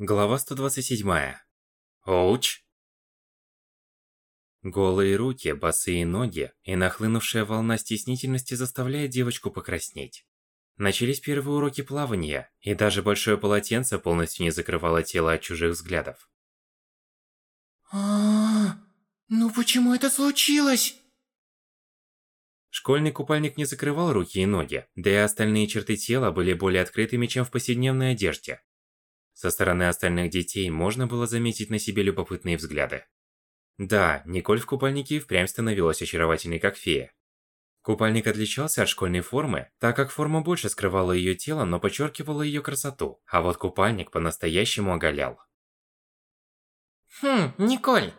Глава 127. Оуч. Голые руки, босые ноги и нахлынувшая волна стеснительности заставляет девочку покраснеть. Начались первые уроки плавания, и даже большое полотенце полностью не закрывало тело от чужих взглядов. а, ну почему это случилось? Школьный купальник не закрывал руки и ноги, да и остальные черты тела были более открытыми, чем в повседневной одежде. Со стороны остальных детей можно было заметить на себе любопытные взгляды. Да, Николь в купальнике впрямь становилась очаровательной как фея. Купальник отличался от школьной формы, так как форма больше скрывала ее тело, но подчеркивала ее красоту, а вот купальник по-настоящему оголял. Хм, Николь,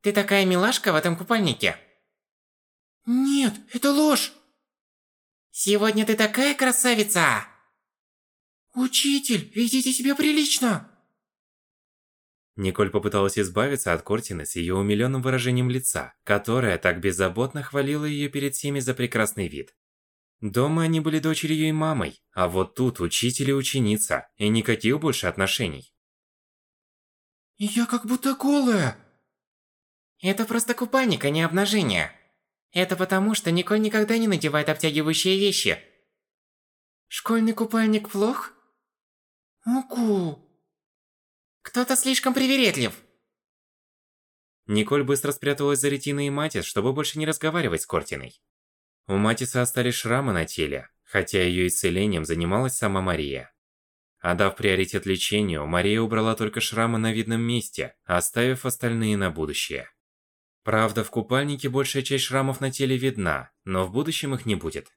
ты такая милашка в этом купальнике. Нет, это ложь! Сегодня ты такая красавица! Учитель, ведите себя прилично! Николь попыталась избавиться от Кортины с ее умиленным выражением лица, которая так беззаботно хвалила ее перед всеми за прекрасный вид. Дома они были дочерью и мамой, а вот тут учитель и ученица, и никаких больше отношений. Я как будто голая. Это просто купальник, а не обнажение. Это потому, что Николь никогда не надевает обтягивающие вещи. Школьный купальник плох? Угу. Кто-то слишком привередлив. Николь быстро спряталась за ретиной Матис, чтобы больше не разговаривать с Кортиной. У Матиса остались шрамы на теле, хотя ее исцелением занималась сама Мария. Отдав приоритет лечению, Мария убрала только шрамы на видном месте, оставив остальные на будущее. Правда, в купальнике большая часть шрамов на теле видна, но в будущем их не будет.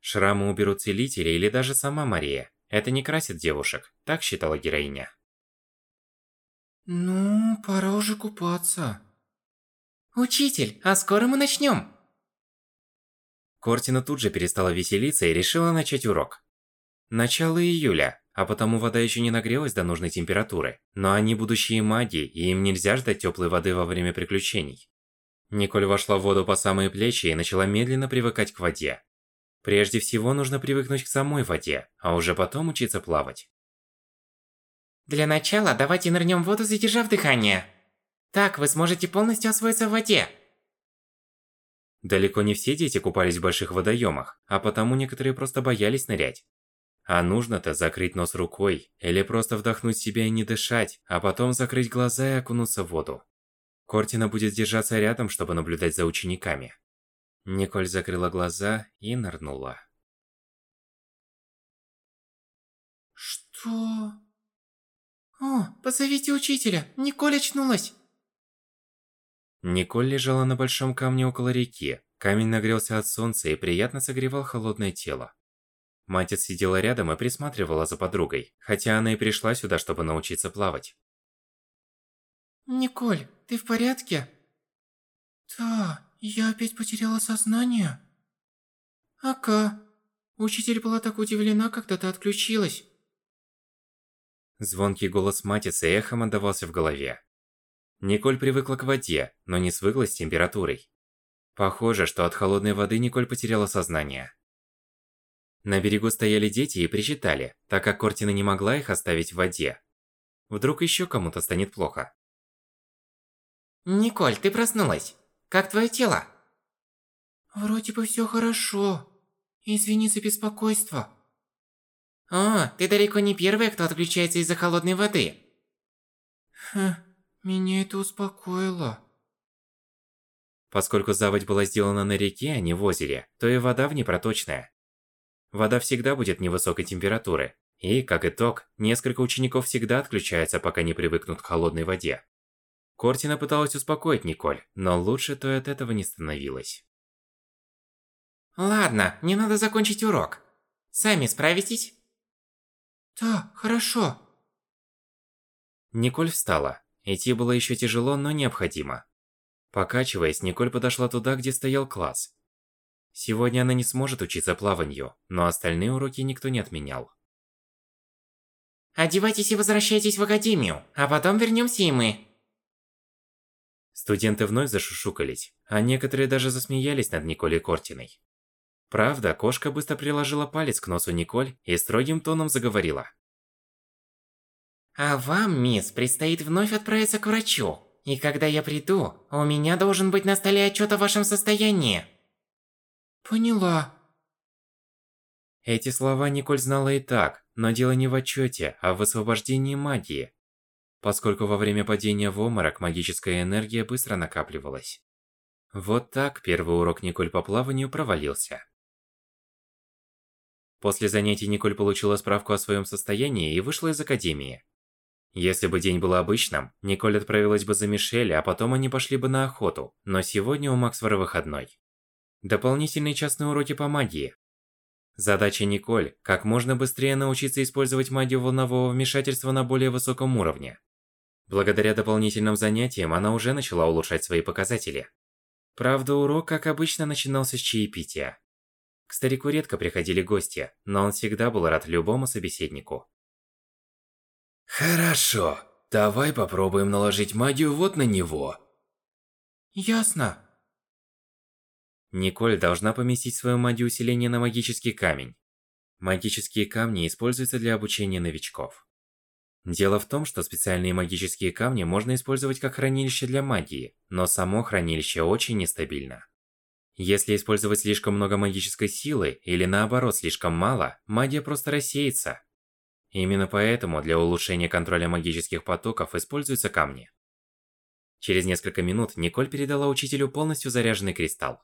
Шрамы уберут целители или даже сама Мария, это не красит девушек, так считала героиня. Ну, пора уже купаться. Учитель, а скоро мы начнем. Кортина тут же перестала веселиться и решила начать урок. Начало июля, а потому вода еще не нагрелась до нужной температуры. Но они будущие маги, и им нельзя ждать теплой воды во время приключений. Николь вошла в воду по самые плечи и начала медленно привыкать к воде. Прежде всего нужно привыкнуть к самой воде, а уже потом учиться плавать. Для начала давайте нырнем в воду, задержав дыхание. Так вы сможете полностью освоиться в воде. Далеко не все дети купались в больших водоемах, а потому некоторые просто боялись нырять. А нужно-то закрыть нос рукой, или просто вдохнуть себя и не дышать, а потом закрыть глаза и окунуться в воду. Кортина будет держаться рядом, чтобы наблюдать за учениками. Николь закрыла глаза и нырнула. Что? О, позовите учителя, Николь очнулась. Николь лежала на большом камне около реки. Камень нагрелся от солнца и приятно согревал холодное тело. Матец сидела рядом и присматривала за подругой, хотя она и пришла сюда, чтобы научиться плавать. Николь, ты в порядке? Да, я опять потеряла сознание. Ага. Учитель была так удивлена, когда ты отключилась. Звонкий голос Матицы эхом отдавался в голове. Николь привыкла к воде, но не свыклась с температурой. Похоже, что от холодной воды Николь потеряла сознание. На берегу стояли дети и причитали, так как Кортина не могла их оставить в воде. Вдруг еще кому-то станет плохо. Николь, ты проснулась. Как твое тело? Вроде бы все хорошо. Извини за беспокойство. О, ты далеко не первая, кто отключается из-за холодной воды. Хм, меня это успокоило. Поскольку заводь была сделана на реке, а не в озере, то и вода в ней проточная. Вода всегда будет невысокой температуры, и, как итог, несколько учеников всегда отключаются, пока не привыкнут к холодной воде. Кортина пыталась успокоить Николь, но лучше то от этого не становилось. Ладно, мне надо закончить урок. Сами справитесь? Да, хорошо. Николь встала. Идти было еще тяжело, но необходимо. Покачиваясь, Николь подошла туда, где стоял класс. Сегодня она не сможет учиться плаванию, но остальные уроки никто не отменял. Одевайтесь и возвращайтесь в академию, а потом вернемся и мы. Студенты вновь зашушукались, а некоторые даже засмеялись над Николей Кортиной. Правда, кошка быстро приложила палец к носу Николь и строгим тоном заговорила. А вам, мисс, предстоит вновь отправиться к врачу. И когда я приду, у меня должен быть на столе отчет о вашем состоянии. Поняла. Эти слова Николь знала и так, но дело не в отчете, а в освобождении магии. Поскольку во время падения в оморок магическая энергия быстро накапливалась. Вот так первый урок Николь по плаванию провалился. После занятий Николь получила справку о своем состоянии и вышла из академии. Если бы день был обычным, Николь отправилась бы за Мишель, а потом они пошли бы на охоту, но сегодня у Максвара выходной. Дополнительные частные уроки по магии. Задача Николь – как можно быстрее научиться использовать магию волнового вмешательства на более высоком уровне. Благодаря дополнительным занятиям она уже начала улучшать свои показатели. Правда, урок, как обычно, начинался с чаепития. К старику редко приходили гости, но он всегда был рад любому собеседнику. Хорошо, давай попробуем наложить магию вот на него. Ясно. Николь должна поместить свою магию усиления на магический камень. Магические камни используются для обучения новичков. Дело в том, что специальные магические камни можно использовать как хранилище для магии, но само хранилище очень нестабильно. Если использовать слишком много магической силы, или наоборот слишком мало, магия просто рассеется. Именно поэтому для улучшения контроля магических потоков используются камни. Через несколько минут Николь передала учителю полностью заряженный кристалл.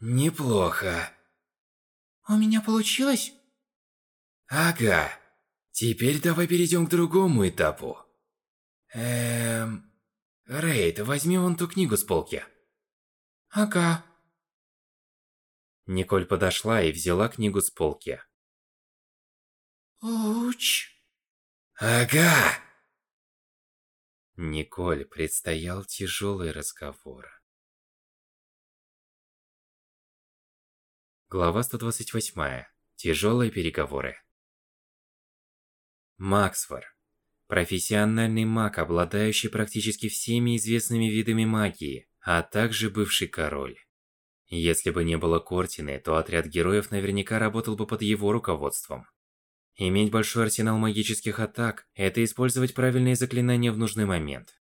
Неплохо. У меня получилось? Ага. Теперь давай перейдем к другому этапу. Эм... Рейд, возьми вон ту книгу с полки. Ага. Николь подошла и взяла книгу с полки. Уч. Ага. Николь предстоял тяжелый разговор. Глава 128. Тяжелые переговоры. Максвар. Профессиональный маг, обладающий практически всеми известными видами магии, а также бывший король. Если бы не было Кортины, то отряд героев наверняка работал бы под его руководством. Иметь большой арсенал магических атак – это использовать правильные заклинания в нужный момент.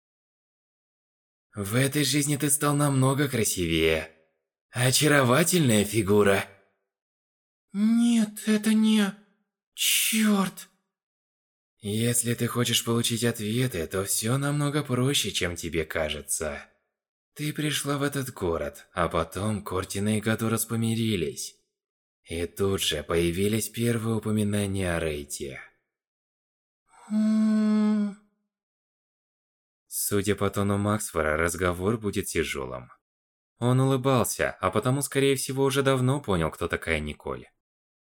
В этой жизни ты стал намного красивее. Очаровательная фигура. Нет, это не... Чёрт. Если ты хочешь получить ответы, то все намного проще, чем тебе кажется. Ты пришла в этот город, а потом Кортина и Гадорос помирились. И тут же появились первые упоминания о Рейте. М-м. Судя по тону Максфора, разговор будет тяжелым. Он улыбался, а потому, скорее всего, уже давно понял, кто такая Николь.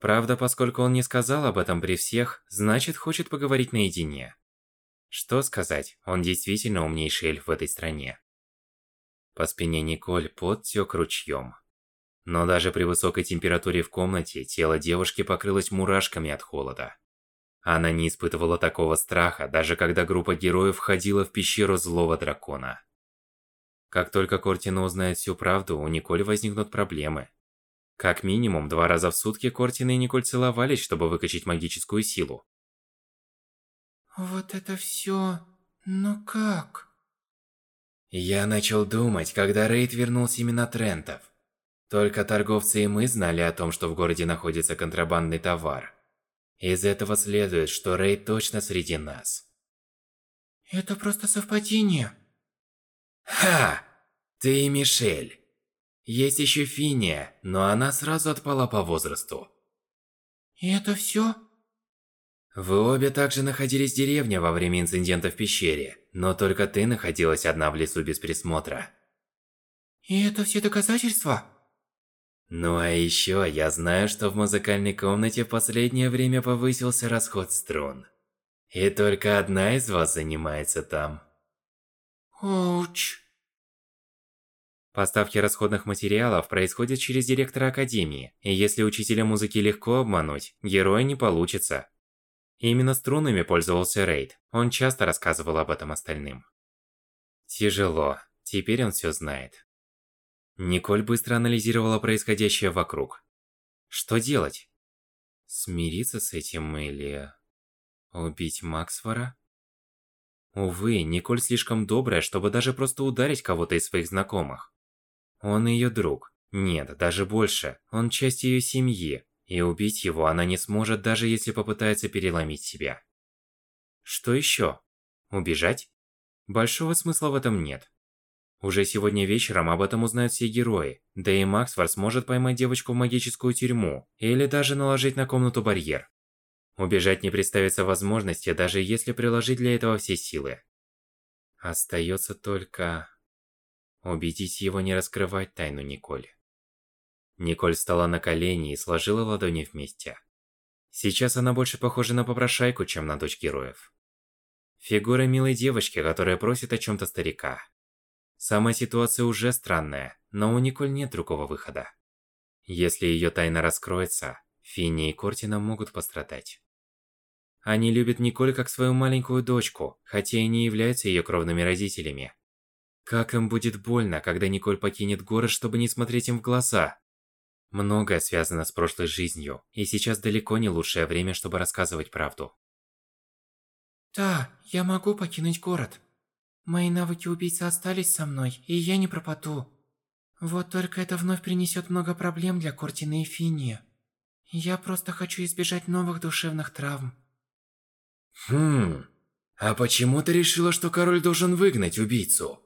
Правда, поскольку он не сказал об этом при всех, значит, хочет поговорить наедине. Что сказать, он действительно умнейший эльф в этой стране. По спине Николь пот тёк ручьём. Но даже при высокой температуре в комнате тело девушки покрылось мурашками от холода. Она не испытывала такого страха, даже когда группа героев входила в пещеру злого дракона. Как только Кортина узнает всю правду, у Николь возникнут проблемы. Как минимум, два раза в сутки Кортина и Николь целовались, чтобы выкачать магическую силу. Вот это все... Но как? Я начал думать, когда Рейд вернул семена Трентов. Только торговцы и мы знали о том, что в городе находится контрабандный товар. Из этого следует, что Рейд точно среди нас. Это просто совпадение. Ха! Ты и Мишель. Есть еще Финия, но она сразу отпала по возрасту. И это все? Вы обе также находились в деревне во время инцидента в пещере, но только ты находилась одна в лесу без присмотра. И это все доказательства? Ну а еще я знаю, что в музыкальной комнате в последнее время повысился расход струн. И только одна из вас занимается там. Оуч. Поставки расходных материалов происходят через директора академии, и если учителя музыки легко обмануть, героя не получится. Именно струнами пользовался Рейд, он часто рассказывал об этом остальным. Тяжело, теперь он все знает. Николь быстро анализировала происходящее вокруг. Что делать? Смириться с этим или... Убить Максвара? Увы, Николь слишком добрая, чтобы даже просто ударить кого-то из своих знакомых. Он ее друг. Нет, даже больше. Он часть ее семьи. И убить его она не сможет, даже если попытается переломить себя. Что еще? Убежать? Большого смысла в этом нет. Уже сегодня вечером об этом узнают все герои, да и Максфор сможет поймать девочку в магическую тюрьму, или даже наложить на комнату барьер. Убежать не представится возможности, даже если приложить для этого все силы. Остается только... Убедить его не раскрывать тайну Николь. Николь встала на колени и сложила ладони вместе. Сейчас она больше похожа на попрошайку, чем на дочь героев. Фигура милой девочки, которая просит о чем-то старика. Сама ситуация уже странная, но у Николь нет другого выхода. Если ее тайна раскроется, Финни и Кортина могут пострадать. Они любят Николь как свою маленькую дочку, хотя и не являются ее кровными родителями. Как им будет больно, когда Николь покинет город, чтобы не смотреть им в глаза. Многое связано с прошлой жизнью, и сейчас далеко не лучшее время, чтобы рассказывать правду. Да, я могу покинуть город. Мои навыки убийцы остались со мной, и я не пропаду. Вот только это вновь принесет много проблем для Кортины и Финни. Я просто хочу избежать новых душевных травм. Хм, а почему ты решила, что король должен выгнать убийцу?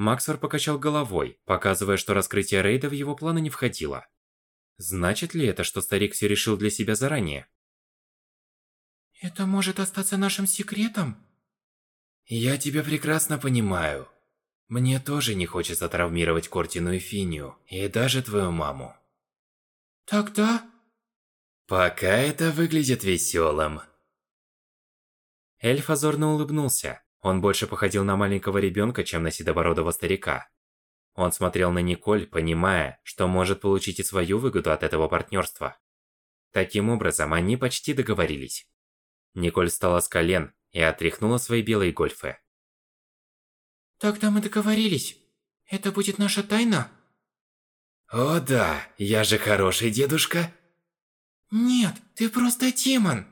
Максвер покачал головой, показывая, что раскрытие рейда в его планы не входило. Значит ли это, что старик все решил для себя заранее? Это может остаться нашим секретом? Я тебя прекрасно понимаю. Мне тоже не хочется травмировать Кортину и Финию, и даже твою маму. Тогда... Пока это выглядит веселым. Эльф озорно улыбнулся. Он больше походил на маленького ребенка, чем на седобородого старика. Он смотрел на Николь, понимая, что может получить и свою выгоду от этого партнерства. Таким образом, они почти договорились. Николь встала с колен и отряхнула свои белые гольфы. Тогда мы договорились. Это будет наша тайна? О да, я же хороший дедушка. Нет, ты просто демон.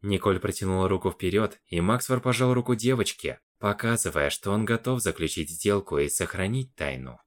Николь протянула руку вперед, и Максвар пожал руку девочке, показывая, что он готов заключить сделку и сохранить тайну.